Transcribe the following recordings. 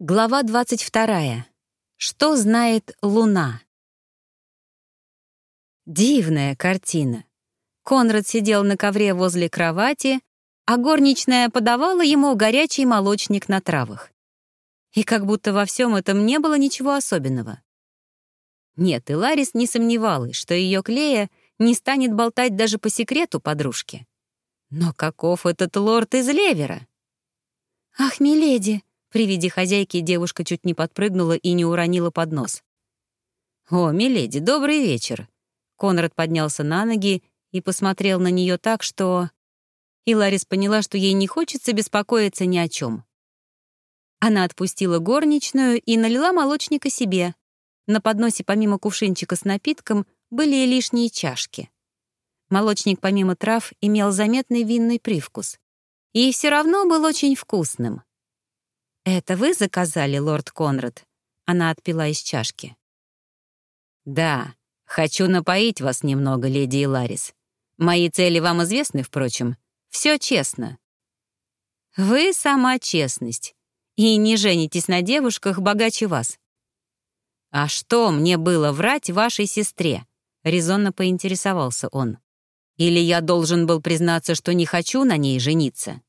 Глава 22. Что знает Луна? Дивная картина. Конрад сидел на ковре возле кровати, а горничная подавала ему горячий молочник на травах. И как будто во всем этом не было ничего особенного. Нет, и Ларис не сомневалась, что ее Клея не станет болтать даже по секрету подружке. Но каков этот лорд из Левера? «Ах, миледи!» При виде хозяйки девушка чуть не подпрыгнула и не уронила поднос. «О, миледи, добрый вечер!» Конрад поднялся на ноги и посмотрел на нее так, что... И Ларис поняла, что ей не хочется беспокоиться ни о чем. Она отпустила горничную и налила молочника себе. На подносе помимо кувшинчика с напитком были и лишние чашки. Молочник помимо трав имел заметный винный привкус. И все равно был очень вкусным. «Это вы заказали, лорд Конрад?» Она отпила из чашки. «Да, хочу напоить вас немного, леди Иларис. Мои цели вам известны, впрочем. Все честно». «Вы сама честность. И не женитесь на девушках богаче вас». «А что мне было врать вашей сестре?» — резонно поинтересовался он. «Или я должен был признаться, что не хочу на ней жениться?»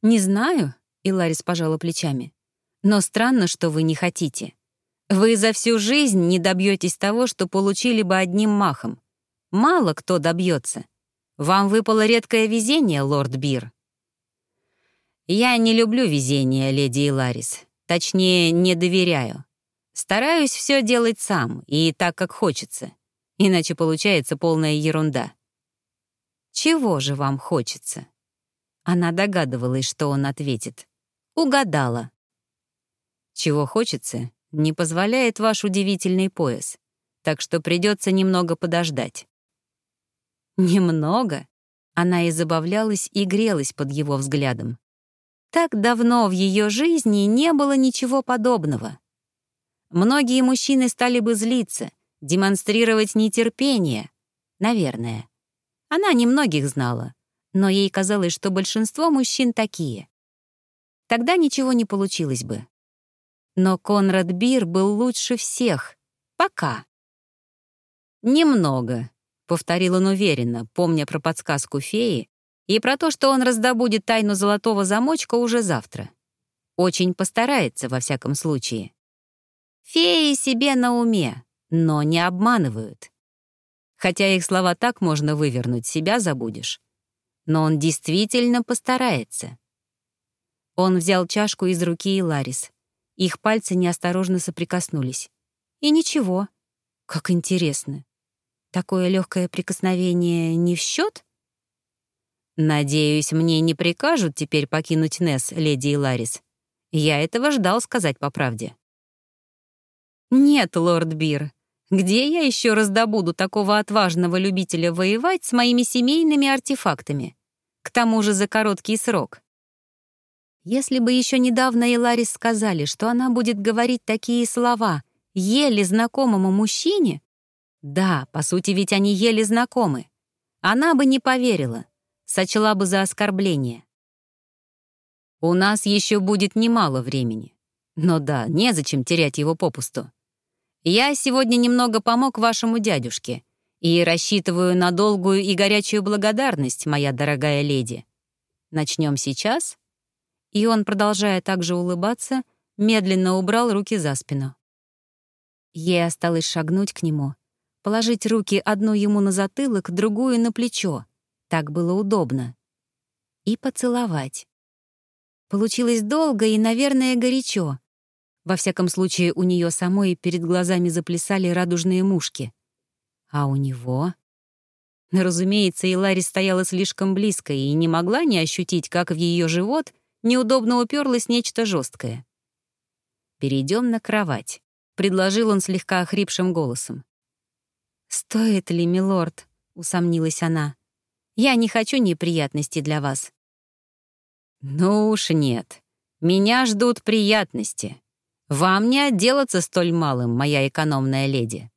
«Не знаю», и Ларис пожала плечами. «Но странно, что вы не хотите. Вы за всю жизнь не добьетесь того, что получили бы одним махом. Мало кто добьется. Вам выпало редкое везение, лорд Бир». «Я не люблю везение, леди Иларис. Точнее, не доверяю. Стараюсь все делать сам и так, как хочется. Иначе получается полная ерунда». «Чего же вам хочется?» Она догадывалась, что он ответит. Угадала. Чего хочется, не позволяет ваш удивительный пояс, так что придется немного подождать. Немного? Она и забавлялась, и грелась под его взглядом. Так давно в ее жизни не было ничего подобного. Многие мужчины стали бы злиться, демонстрировать нетерпение. Наверное. Она немногих знала, но ей казалось, что большинство мужчин такие. Тогда ничего не получилось бы. Но Конрад Бир был лучше всех. Пока. «Немного», — повторил он уверенно, помня про подсказку феи и про то, что он раздобудет тайну золотого замочка уже завтра. Очень постарается, во всяком случае. Феи себе на уме, но не обманывают. Хотя их слова так можно вывернуть, себя забудешь. Но он действительно постарается. Он взял чашку из руки Иларис. Их пальцы неосторожно соприкоснулись. И ничего. Как интересно. Такое легкое прикосновение не в счет? «Надеюсь, мне не прикажут теперь покинуть Несс, леди Иларис. Я этого ждал сказать по правде». «Нет, лорд Бир, где я еще раздобуду такого отважного любителя воевать с моими семейными артефактами? К тому же за короткий срок. Если бы еще недавно Эларис сказали, что она будет говорить такие слова еле знакомому мужчине, да, по сути, ведь они еле знакомы, она бы не поверила, сочла бы за оскорбление. У нас еще будет немало времени. Но да, незачем терять его попусту. Я сегодня немного помог вашему дядюшке и рассчитываю на долгую и горячую благодарность, моя дорогая леди. Начнем сейчас и он, продолжая также улыбаться, медленно убрал руки за спину. Ей осталось шагнуть к нему, положить руки одну ему на затылок, другую на плечо. Так было удобно. И поцеловать. Получилось долго и, наверное, горячо. Во всяком случае, у нее самой перед глазами заплясали радужные мушки. А у него... Разумеется, и Ларри стояла слишком близко и не могла не ощутить, как в ее живот неудобно уперлось нечто жесткое. «Перейдем на кровать», — предложил он слегка охрипшим голосом. «Стоит ли, милорд?» — усомнилась она. «Я не хочу неприятностей для вас». «Ну уж нет. Меня ждут приятности. Вам не отделаться столь малым, моя экономная леди».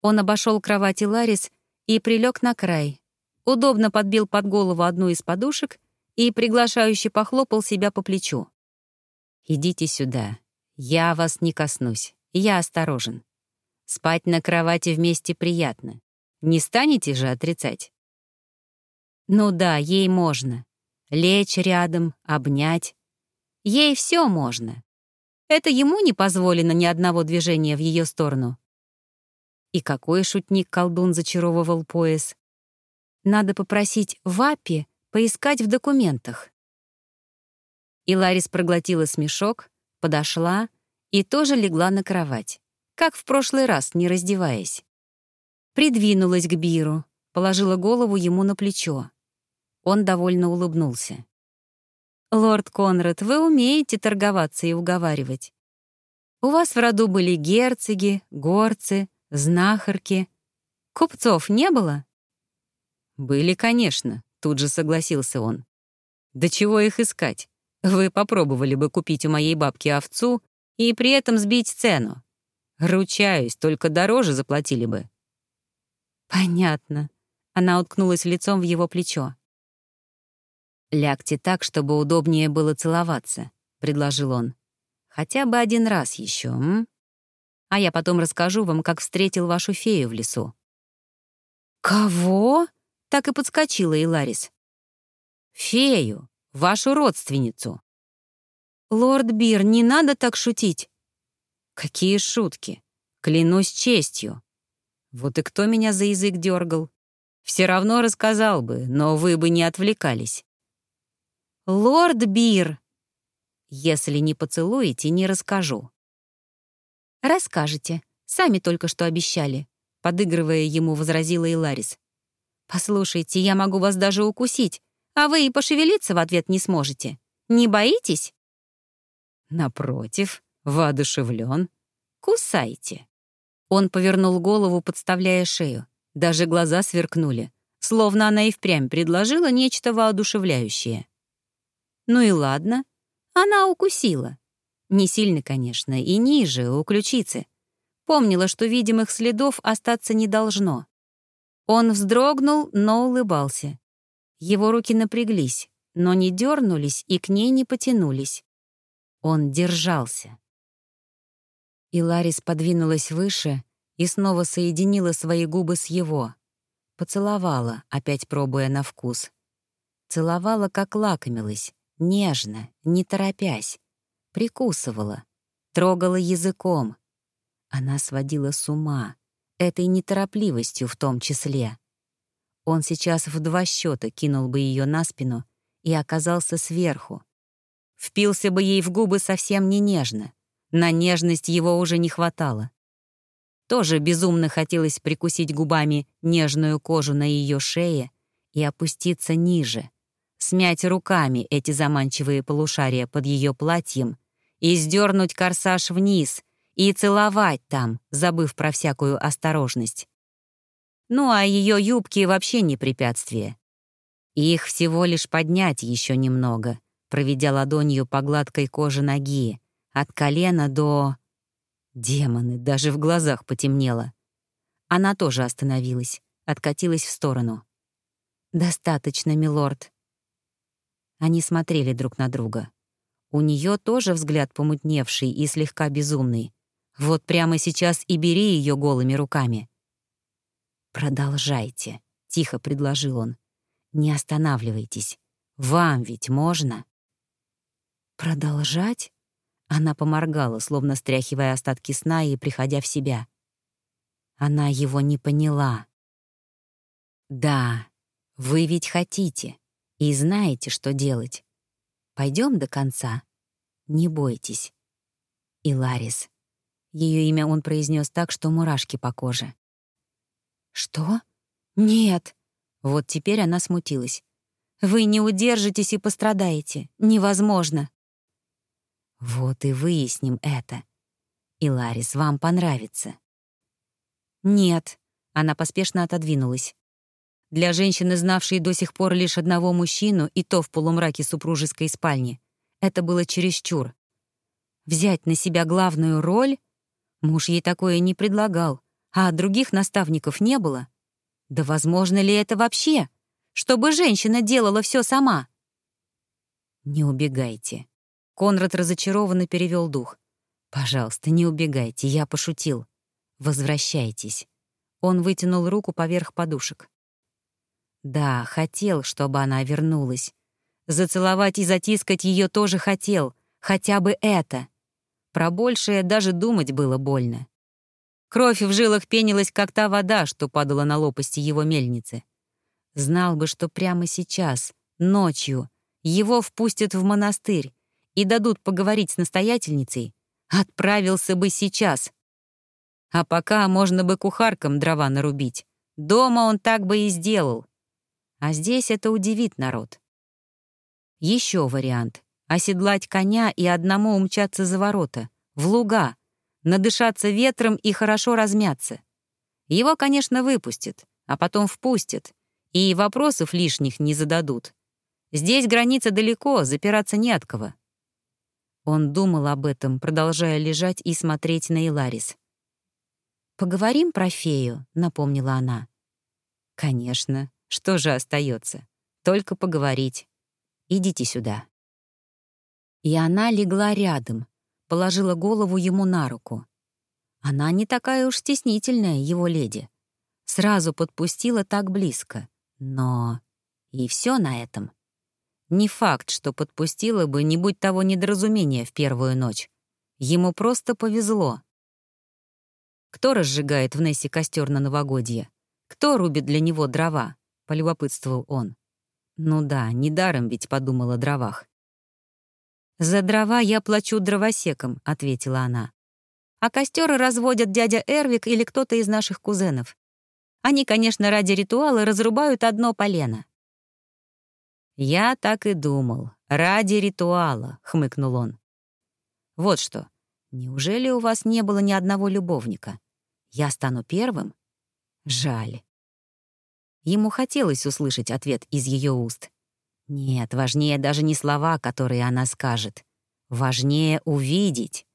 Он обошел кровать Ларис и прилег на край, удобно подбил под голову одну из подушек и приглашающе похлопал себя по плечу. Идите сюда. Я вас не коснусь. Я осторожен. Спать на кровати вместе приятно. Не станете же отрицать? Ну да, ей можно. Лечь рядом, обнять. Ей все можно. Это ему не позволено ни одного движения в ее сторону. И какой шутник-колдун зачаровывал пояс. Надо попросить Вапи поискать в документах. И Ларис проглотила смешок, подошла и тоже легла на кровать, как в прошлый раз, не раздеваясь. Придвинулась к Биру, положила голову ему на плечо. Он довольно улыбнулся. «Лорд Конрад, вы умеете торговаться и уговаривать. У вас в роду были герцоги, горцы, знахарки. Купцов не было?» «Были, конечно», — тут же согласился он. «Да чего их искать? Вы попробовали бы купить у моей бабки овцу и при этом сбить цену. Ручаюсь, только дороже заплатили бы». «Понятно». Она уткнулась лицом в его плечо. «Лягте так, чтобы удобнее было целоваться», — предложил он. «Хотя бы один раз еще, м? А я потом расскажу вам, как встретил вашу фею в лесу». «Кого?» — так и подскочила Иларис. «Фею, вашу родственницу». «Лорд Бир, не надо так шутить». «Какие шутки? Клянусь честью». Вот и кто меня за язык дергал? Все равно рассказал бы, но вы бы не отвлекались. «Лорд Бир!» «Если не поцелуете, не расскажу». «Расскажете. Сами только что обещали», — подыгрывая ему, возразила и Ларис. «Послушайте, я могу вас даже укусить, а вы и пошевелиться в ответ не сможете. Не боитесь?» «Напротив, воодушевлен. Кусайте». Он повернул голову, подставляя шею. Даже глаза сверкнули, словно она и впрямь предложила нечто воодушевляющее. Ну и ладно. Она укусила. Не сильно, конечно, и ниже, у ключицы. Помнила, что видимых следов остаться не должно. Он вздрогнул, но улыбался. Его руки напряглись, но не дернулись и к ней не потянулись. Он держался. И Ларис подвинулась выше и снова соединила свои губы с его. Поцеловала, опять пробуя на вкус. Целовала, как лакомилась, Нежно, не торопясь. Прикусывала, трогала языком. Она сводила с ума, этой неторопливостью в том числе. Он сейчас в два счета кинул бы ее на спину и оказался сверху. Впился бы ей в губы совсем не нежно. На нежность его уже не хватало. Тоже безумно хотелось прикусить губами нежную кожу на ее шее и опуститься ниже — смять руками эти заманчивые полушария под ее платьем и сдернуть корсаж вниз и целовать там, забыв про всякую осторожность. Ну а ее юбки вообще не препятствие. Их всего лишь поднять еще немного, проведя ладонью по гладкой коже ноги, от колена до... Демоны, даже в глазах потемнело. Она тоже остановилась, откатилась в сторону. «Достаточно, милорд. Они смотрели друг на друга. У нее тоже взгляд помутневший и слегка безумный. Вот прямо сейчас и бери ее голыми руками. «Продолжайте», — тихо предложил он. «Не останавливайтесь. Вам ведь можно?» «Продолжать?» Она поморгала, словно стряхивая остатки сна и приходя в себя. Она его не поняла. «Да, вы ведь хотите и знаете, что делать. Пойдем до конца. Не бойтесь. И Ларис. Ее имя он произнес так, что мурашки по коже. «Что? Нет!» Вот теперь она смутилась. «Вы не удержитесь и пострадаете. Невозможно!» «Вот и выясним это. И Ларис, вам понравится». «Нет», — она поспешно отодвинулась. Для женщины, знавшей до сих пор лишь одного мужчину, и то в полумраке супружеской спальни, это было чересчур. Взять на себя главную роль? Муж ей такое не предлагал, а других наставников не было. Да возможно ли это вообще? Чтобы женщина делала все сама? Не убегайте. Конрад разочарованно перевел дух. «Пожалуйста, не убегайте, я пошутил. Возвращайтесь». Он вытянул руку поверх подушек. Да, хотел, чтобы она вернулась. Зацеловать и затискать ее тоже хотел, хотя бы это. Про большее даже думать было больно. Кровь в жилах пенилась, как та вода, что падала на лопасти его мельницы. Знал бы, что прямо сейчас, ночью, его впустят в монастырь и дадут поговорить с настоятельницей, отправился бы сейчас. А пока можно бы кухаркам дрова нарубить. Дома он так бы и сделал. А здесь это удивит народ. Еще вариант — оседлать коня и одному умчаться за ворота, в луга, надышаться ветром и хорошо размяться. Его, конечно, выпустят, а потом впустят, и вопросов лишних не зададут. Здесь граница далеко, запираться не от кого. Он думал об этом, продолжая лежать и смотреть на Иларис. «Поговорим про фею», — напомнила она. «Конечно. Что же остается? Только поговорить. Идите сюда». И она легла рядом, положила голову ему на руку. Она не такая уж стеснительная, его леди. Сразу подпустила так близко. Но... И все на этом. Не факт, что подпустила бы, не будь того недоразумения в первую ночь. Ему просто повезло. Кто разжигает в Нессе костер на новогодье? Кто рубит для него дрова? Полюбопытствовал он. Ну да, недаром ведь подумала о дровах. «За дрова я плачу дровосекам», — ответила она. «А костер разводят дядя Эрвик или кто-то из наших кузенов. Они, конечно, ради ритуала разрубают одно полено». «Я так и думал. Ради ритуала», — хмыкнул он. «Вот что. Неужели у вас не было ни одного любовника? Я стану первым? Жаль». Ему хотелось услышать ответ из ее уст. Нет, важнее даже не слова, которые она скажет. Важнее увидеть.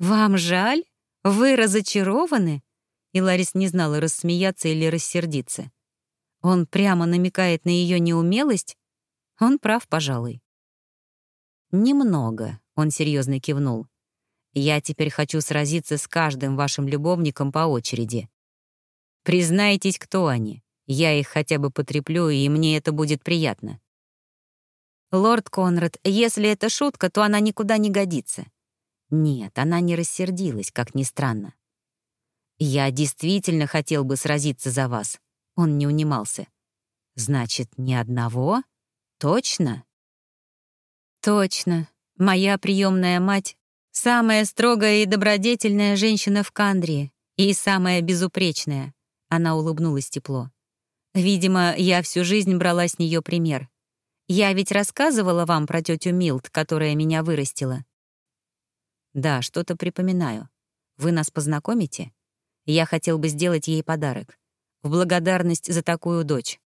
«Вам жаль? Вы разочарованы?» И Ларис не знала, рассмеяться или рассердиться. Он прямо намекает на ее неумелость? Он прав, пожалуй. «Немного», — он серьезно кивнул. «Я теперь хочу сразиться с каждым вашим любовником по очереди. Признайтесь, кто они. Я их хотя бы потреплю, и мне это будет приятно. Лорд Конрад, если это шутка, то она никуда не годится. Нет, она не рассердилась, как ни странно. Я действительно хотел бы сразиться за вас. Он не унимался. Значит, ни одного? Точно? Точно. Моя приемная мать — самая строгая и добродетельная женщина в Кандрии и самая безупречная. Она улыбнулась тепло. Видимо, я всю жизнь брала с нее пример. Я ведь рассказывала вам про тетю Милт, которая меня вырастила. Да, что-то припоминаю. Вы нас познакомите? Я хотел бы сделать ей подарок. В благодарность за такую дочь.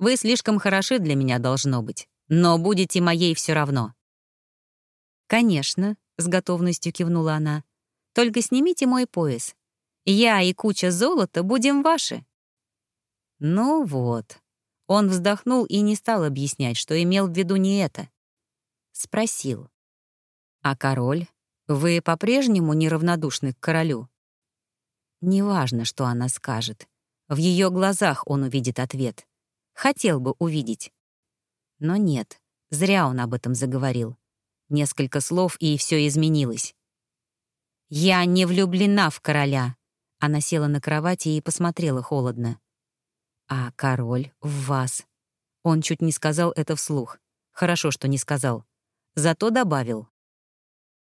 Вы слишком хороши для меня, должно быть, но будете моей все равно. Конечно, с готовностью кивнула она. Только снимите мой пояс. Я и куча золота будем ваши. Ну вот. Он вздохнул и не стал объяснять, что имел в виду не это. Спросил. «А король? Вы по-прежнему неравнодушны к королю?» Неважно, что она скажет. В ее глазах он увидит ответ. Хотел бы увидеть. Но нет, зря он об этом заговорил. Несколько слов, и все изменилось. «Я не влюблена в короля», она села на кровати и посмотрела холодно. «А король в вас». Он чуть не сказал это вслух. Хорошо, что не сказал. Зато добавил.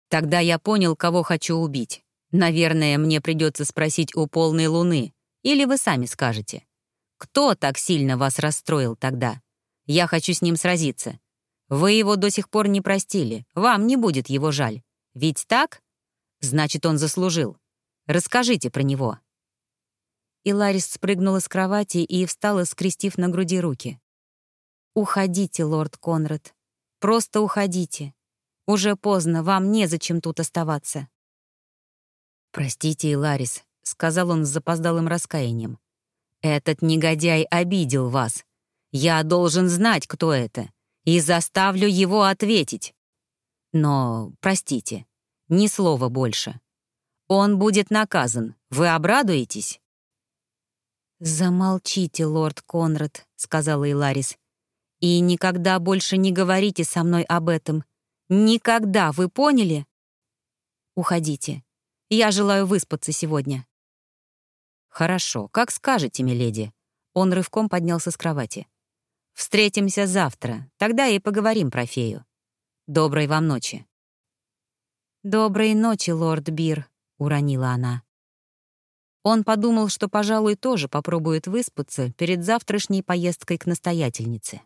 «Тогда я понял, кого хочу убить. Наверное, мне придется спросить у полной луны. Или вы сами скажете. Кто так сильно вас расстроил тогда? Я хочу с ним сразиться. Вы его до сих пор не простили. Вам не будет его жаль. Ведь так? Значит, он заслужил. Расскажите про него». И Ларис спрыгнула с кровати и встала, скрестив на груди руки. «Уходите, лорд Конрад. Просто уходите. Уже поздно, вам незачем тут оставаться». «Простите, Иларис», — сказал он с запоздалым раскаянием. «Этот негодяй обидел вас. Я должен знать, кто это, и заставлю его ответить». Но, простите, ни слова больше. Он будет наказан. Вы обрадуетесь?» «Замолчите, лорд Конрад», — сказала Иларис. «И никогда больше не говорите со мной об этом. Никогда, вы поняли?» «Уходите. Я желаю выспаться сегодня». «Хорошо, как скажете, миледи». Он рывком поднялся с кровати. «Встретимся завтра, тогда и поговорим про фею. Доброй вам ночи». «Доброй ночи, лорд Бир», — уронила она. Он подумал, что, пожалуй, тоже попробует выспаться перед завтрашней поездкой к настоятельнице.